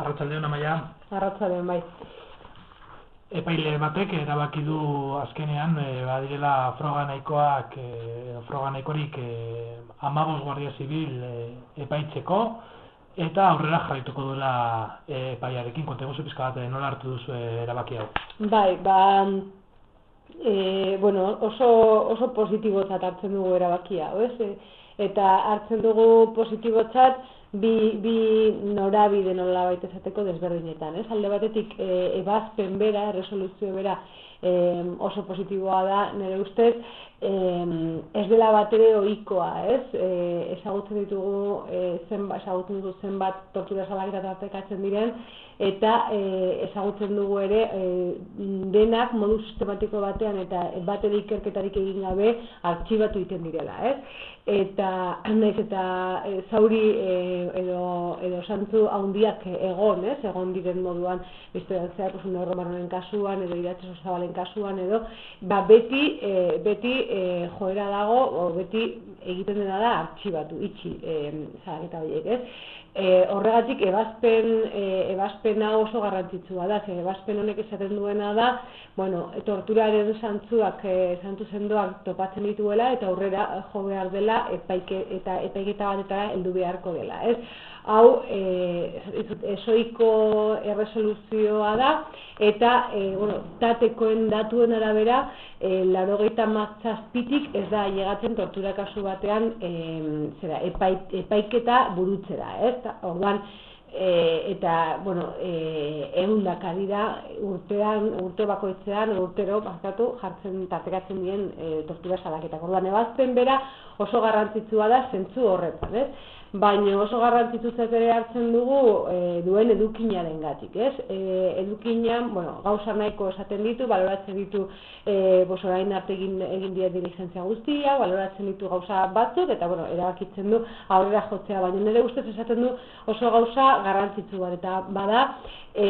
Arratsaldeon amaia. Arratsaldeon bai. Epaile batek erabaki du azkenean e, badirela froga nahikoak e, froga nahikorik e, amagos guardia zibil e, epaitzeko eta aurrera jarrituko duela epaiarekin kontegozu pizka bat nola hartu duzu erabaki hau. Bai, ba e, bueno, oso, oso positibotzat hartzen dugu erabakia, ez? E, eta hartzen dugu positibotzat bi, bi norabide nola baita esateko desberdinetan. Ez? Alde batetik e, ebazpen bera, resoluzio bera e, oso positiboa da, nire ustez, e, ez dela bat ere oikoa, ez? E, ezagutzen ditugu, e, zenba, ezagutzen ditugu zenbat tortura salaketa tartekatzen diren, eta e, ezagutzen dugu ere e, denak modu sistematiko batean eta bat ere ikerketarik egin gabe artxibatu egiten direla, ez? eta naiz eta e, zauri e, edo edo santzu handiak egon, ez? Egon diren moduan historian zehar pues un kasuan edo idatzi zabalen kasuan edo ba beti e, beti e, joera dago o beti egiten dena da artxibatu itxi eh zageta hoiek, ez? E, horregatik ebazpen e, ebazpena oso garrantzitsua da, ze ebazpen honek esaten duena da, bueno, torturaren santzuak e, santu sendoak topatzen dituela eta aurrera jo behar dela epaike eta epaiketa batetara heldu beharko dela, ez? Hau e, esoiko erresoluzioa da, eta e, bueno, tatekoen datuen arabera, e, laro gehieta mazazpitik ez da llegatzen tortura kasu batean e, zera, epaiketa burutzera, ez? Orduan, e, eta, bueno, e, egun dakadira urtean, urte bakoitzean, urtero, bakatu, jartzen, tatekatzen dien e, tortura salaketak. Orduan, ebazten bera oso garrantzitsua da zentzu horretan, ez? Baina oso garrantzitsu ere hartzen dugu e, duen edukinaren gatik, ez? E, edukinan, bueno, gauza nahiko esaten ditu, baloratzen ditu e, bos orain arte egin, egin dira diligentzia guztia, baloratzen ditu gauza batzuk, eta, bueno, erabakitzen du aurrera jotzea, baina nire ustez esaten du oso gauza garrantzitsu bat, eta bada, e,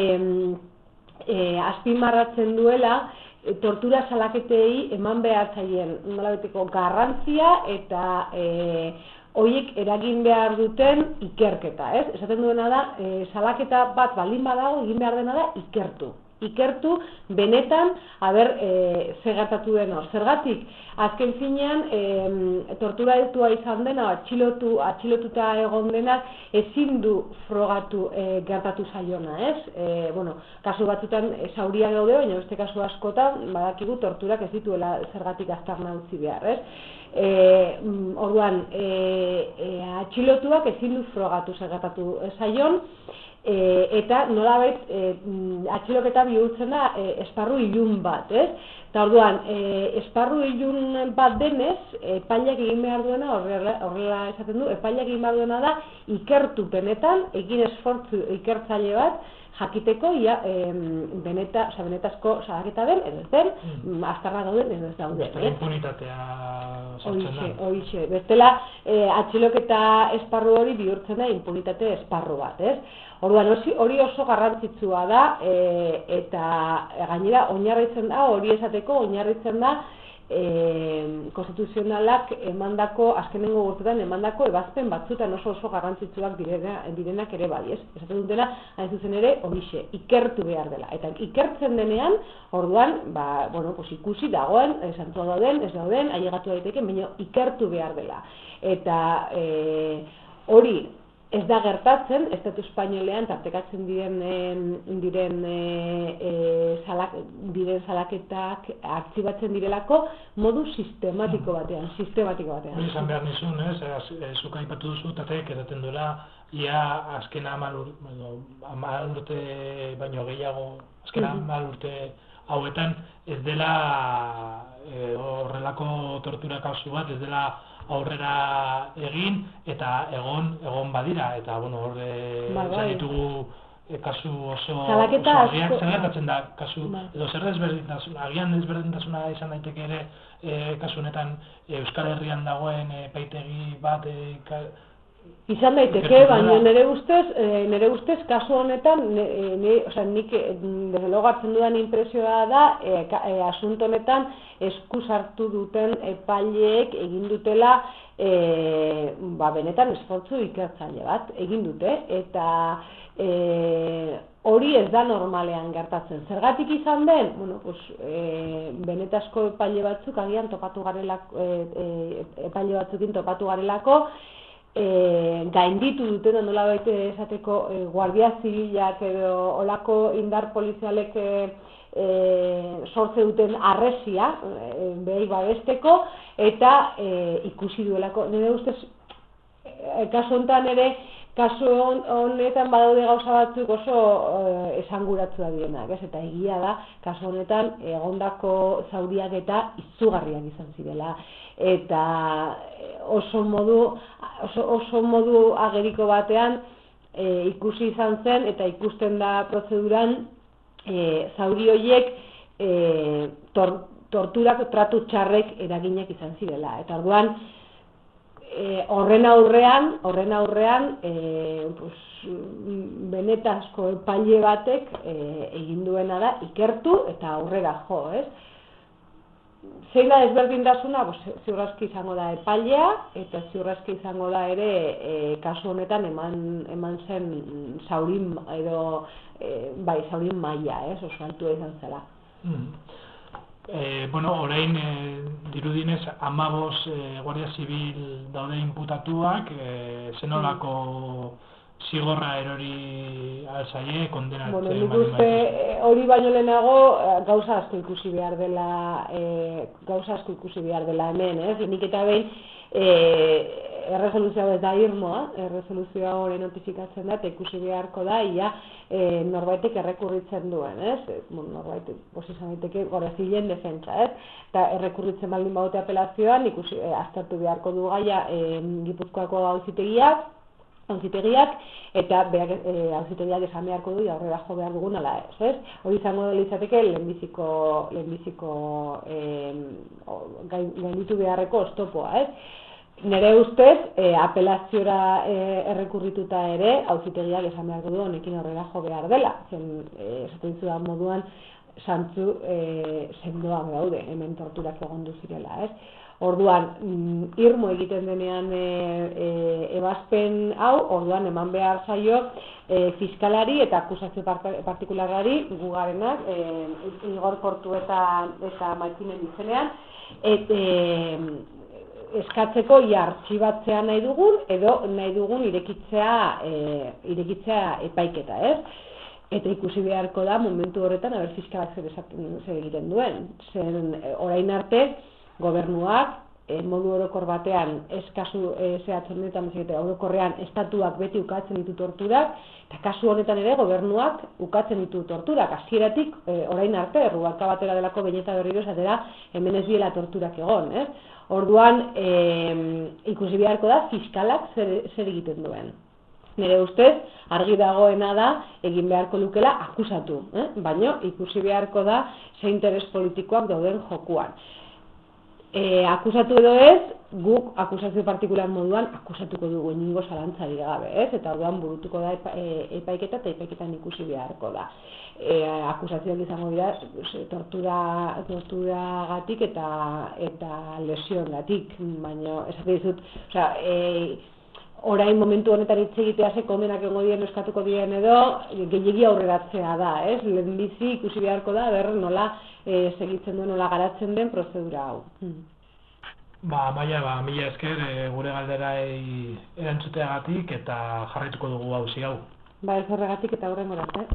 e, azpimarratzen duela, e, tortura salaketei eman behar zaien, nolabeteko garrantzia eta e, hoiek eragin behar duten ikerketa, ez? Esaten duena da, e, salaketa bat baldin badago egin behar dena da ikertu. Ikertu benetan, haber, e, ze gertatu dena. Zergatik, azken finean, e, tortura ditua izan dena, atxilotu, atxilotuta egon dena, ezin du frogatu e, gertatu zaiona, ez? E, bueno, kasu batzutan sauria gaude, baina beste kasu askotan, badakigu torturak ez dituela zergatik aztarna utzi behar, ez? e, orduan e, e, atxilotuak ezin du frogatu segatatu zaion e, eta nolabait e, atxiloketa bihurtzen da e, esparru ilun bat, ez? Eta orduan, e, esparru ilun bat denez, epailak egin behar duena, horrela, esaten du, epailak egin behar duena da, ikertu benetan, egin esfortzu ikertzaile bat, jakiteko ia e, beneta, o sea, benetazko salaketa den edo ez den, mm. astarra dauden edo ez dauden. Beste eh? impunitatea sortzen da. Oixe, bestela eh, atxiloketa esparru hori bihurtzen da impunitate esparru bat, ez? Orduan, hori oso garrantzitsua da, e, eta gainera oinarritzen da, hori esateko oinarritzen da, e, konstituzionalak emandako, azkenengo gurtetan emandako ebazpen batzutan oso oso garrantzitsuak direna, direnak ere bai, ez? Esaten dutela, hain zuzen ere, horixe, ikertu behar dela. Eta ikertzen denean, orduan, ba, bueno, pues ikusi dagoen, esantua dauden, ez dauden, ailegatu daiteke, baina ikertu behar dela. Eta e, hori, ez da gertatzen, estatu espainolean tartekatzen diren diren e, salak, diren salaketak artzibatzen direlako modu sistematiko batean, sistematiko batean. Hori izan behar nizun, ez? E, Zuka ipatu duzu, tatek edaten duela, ia azken amal urte baino gehiago, azken amal urte hauetan, ez dela e, horrelako tortura kasu bat, ez dela aurrera egin eta egon egon badira eta bueno hor ba, bai. ditugu e, kasu oso Zalaketa agian zer da kasu ba. edo zer desberdintasun agian desberdintasuna izan daiteke ere e, kasu honetan e, Euskal Herrian dagoen e, paitegi bat e, Izan daiteke, baina nire ustez, e, nire ustez kasu honetan, ne, ne, osea, nik desde luego hartzen dudan impresioa da, e, e, asunto honetan esku sartu duten epaileek egin dutela e, ba, benetan esfortzu ikertzaile bat, egin dute, eta e, hori ez da normalean gertatzen. Zergatik izan den, bueno, pues, e, benetazko epaile batzuk agian topatu garelako, e, e, epaile batzukin topatu garelako, e, gainditu duten nola baite esateko e, guardia zibilak edo olako indar polizialek e, e, sortze duten arresia e, behi babesteko eta e, ikusi duelako nire ustez e, kasu honetan ere kasu honetan badaude gauza batzuk oso e, esanguratzua dienak, ez? Eta egia da, kasu honetan egondako zauriak eta izugarriak izan zirela. Eta oso modu, oso, oso modu ageriko batean e, ikusi izan zen eta ikusten da prozeduran e, zauri horiek e, tor, torturak tratu txarrek eraginak izan zirela. Eta orduan, e, horren aurrean, horren aurrean, e, pues, benetazko epaile batek e, egin duena da ikertu eta aurrera jo, ez? Zein da ezberdintasuna, ziurrazki izango da epailea, eta ziurrazki izango da ere e, kasu honetan eman, eman zen saurin, edo, e, bai, saurin maila, ez, oso altua izan zela. Mm. E, bueno, orain e, dirudinez amabos e, Guardia Zibil daude inputatuak, e, zenolako zigorra erori alzaie, kondenatzen... Bueno, nik uste hori baino lehenago gauza asko ikusi behar dela, e, gauza asko ikusi behar dela hemen, ez? Nik eta behin, e, erresoluzioa ez da irmoa, erresoluzioa hori notifikatzen da, eta ikusi beharko da, ia e, norbaitek errekurritzen duen, ez? E, bon, norbaitek, posizan daiteke, gore zilen defentsa, ez? Eta errekurritzen baldin baute apelazioan, ikusi, e, aztertu beharko du gaia e, gipuzkoako gauzitegiak, auzitegiak eta beak eh auzitegiak esan beharko du aurrera jo behar dugun ala ez, ez? Hori izango da litzateke lehenbiziko lehenbiziko eh gainditu beharreko ostopoa, ez? Nere ustez, e, apelaziora e, errekurrituta ere, auzitegiak esan behar du honekin horrela jo behar dela. Zen, e, esaten moduan, santzu e, sendoa daude, hemen torturak egon zirela, ez? Orduan, mm, irmo egiten denean e, e, ebazpen hau, orduan eman behar zaio e, fiskalari eta akusazio partikularari gugarenak, e, igor portu eta, eta maikinen izenean, et, e, eskatzeko ia artxibatzea nahi dugun edo nahi dugun irekitzea e, irekitzea epaiketa, ez? Eta ikusi beharko da momentu horretan aber fiskalak zer esaten zer egiten duen. Zen e, orain arte gobernuak e, modu orokor batean eskazu e, zehatzen ditan eta orokorrean estatuak beti ukatzen ditu torturak eta kasu honetan ere gobernuak ukatzen ditu torturak hasieratik e, orain arte errubalka batera delako beñeta berriro esatera hemen ez diela torturak egon, ez? Orduan, e, ikusi beharko da, fiskalak zer, zer egiten duen. Nire ustez, argi dagoena da, egin beharko lukela akusatu. Eh? Baina, ikusi beharko da, ze interes politikoak dauden jokuan. E, akusatu edo ez, guk akusazio partikular moduan akusatuko dugu ningo zalantzari gabe, ez? Eta orduan burutuko da epa, e, epaiketa eta epaiketan ikusi beharko da e, akusazioak izango dira tortura tortura gatik eta eta lesion gatik baina esate dizut osea e, orain momentu honetan hitz egitea ze kondenak egongo dien eskatuko dien edo gehiegi aurreratzea da ez lehen bizi ikusi beharko da ber nola e, segitzen duen nola garatzen den prozedura hau hmm. Ba, maia, ba, mila esker e, gure galderai erantzuteagatik eta jarraituko dugu hau hau. Ba, ez horregatik eta horren eh?